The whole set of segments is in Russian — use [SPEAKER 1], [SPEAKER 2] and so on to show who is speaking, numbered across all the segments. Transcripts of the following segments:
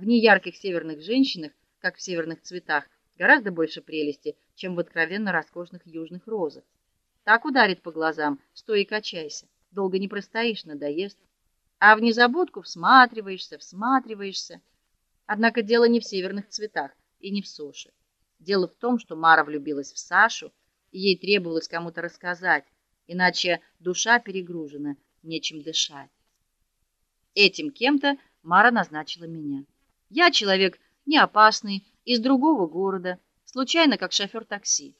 [SPEAKER 1] В неярких северных женщинах, как в северных цветах, гораздо больше прелести, чем в откровенно роскошных южных розах. Так ударит по глазам, стой и качайся. Долго не простоишь, надоест. А в незабудку всматриваешься, всматриваешься. Однако дело не в северных цветах и не в Соше. Дело в том, что Мара влюбилась в Сашу, и ей требовалось кому-то рассказать, иначе душа перегружена, нечем дышать. Этим кем-то Мара назначила меня. Я человек не опасный, из другого города, случайно как шофер такси.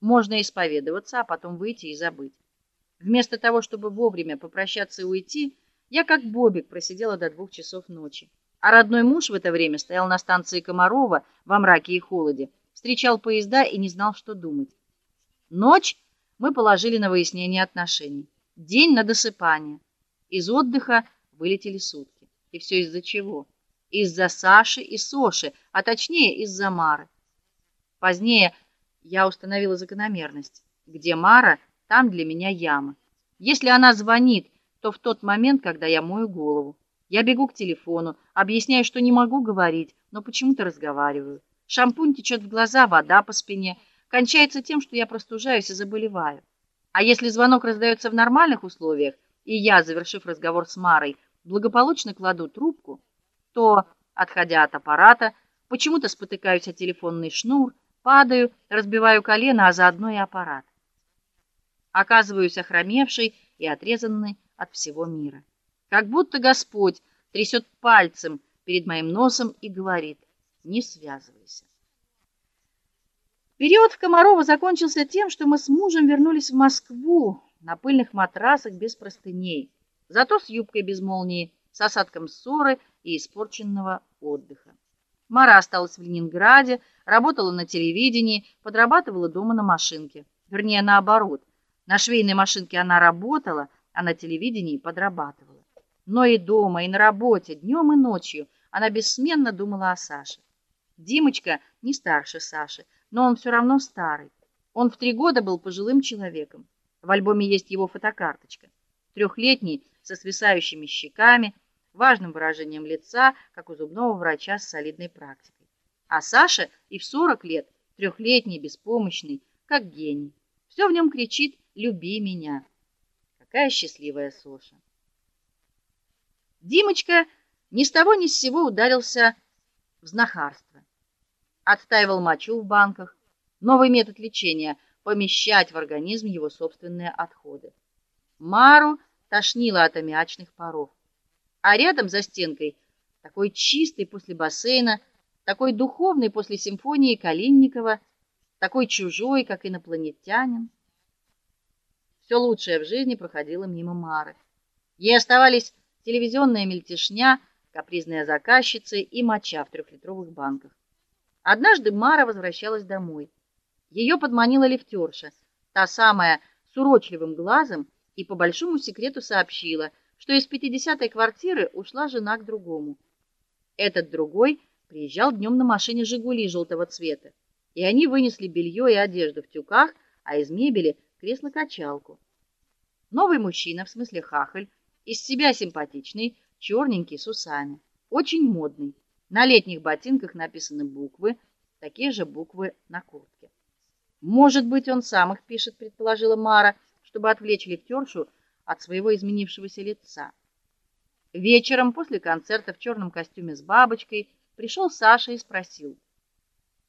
[SPEAKER 1] Можно исповедоваться, а потом выйти и забыть. Вместо того, чтобы вовремя попрощаться и уйти, я как бобик просидела до двух часов ночи. А родной муж в это время стоял на станции Комарова во мраке и холоде, встречал поезда и не знал, что думать. Ночь мы положили на выяснение отношений. День на досыпание. Из отдыха вылетели сутки. И все из-за чего? Из-за Саши и Соши, а точнее из-за Мары. Позднее я установила закономерность. Где Мара, там для меня яма. Если она звонит, то в тот момент, когда я мою голову. Я бегу к телефону, объясняю, что не могу говорить, но почему-то разговариваю. Шампунь течет в глаза, вода по спине. Кончается тем, что я простужаюсь и заболеваю. А если звонок раздается в нормальных условиях, и я, завершив разговор с Марой, благополучно кладу трубку, то, отходя от аппарата, почему-то спотыкаюсь о телефонный шнур, падаю, разбиваю колено, а заодно и аппарат. Оказываюсь охромевшей и отрезанной от всего мира. Как будто Господь трясет пальцем перед моим носом и говорит: "Не связывайся". Период в Комарово закончился тем, что мы с мужем вернулись в Москву на пыльных матрасах без простыней, зато с юбкой без молнии, с осадком ссоры и испорченного отдыха. Мара осталась в Ленинграде, работала на телевидении, подрабатывала дома на машинке. Вернее, наоборот. На швейной машинке она работала, а на телевидении подрабатывала. Но и дома, и на работе, днем и ночью она бессменно думала о Саше. Димочка не старше Саши, но он все равно старый. Он в три года был пожилым человеком. В альбоме есть его фотокарточка. Трехлетний, со свисающими щеками, важным выражением лица, как у зубного врача с солидной практикой. А Саша и в 40 лет, трехлетний, беспомощный, как гений. Все в нем кричит: "Люби меня". Какая счастливая Соша. Димочка ни с того ни с сего ударился в знахарство. Отстаивал мочу в банках, новый метод лечения помещать в организм его собственные отходы. Мару тошнило от аммиачных паров. А рядом за стенкой, такой чистый после бассейна, такой духовный после симфонии Калинникова, такой чужой, как инопланетянин. Все лучшее в жизни проходило мимо Мары. Ей оставались телевизионная мельтешня, капризные заказчицы и моча в трехлитровых банках. Однажды Мара возвращалась домой. Ее подманила лифтерша, та самая с уродливым глазом, и по большому секрету сообщила, что из пятидесятой квартиры ушла жена к другому. Этот другой приезжал днем на машине Жигули желтого цвета, и они вынесли белье и одежду в тюках, а из мебели кресло-качалку. Новый мужчина, в смысле хахаль, из себя симпатичный, черненький с усами, очень модный. На летних ботинках написаны буквы, такие же буквы на куртке. Может быть, он сам их пишет, предположила Мара, чтобы отвлечь лифтершу от своего изменившегося лица. Вечером после концерта в черном костюме с бабочкой пришел Саша и спросил: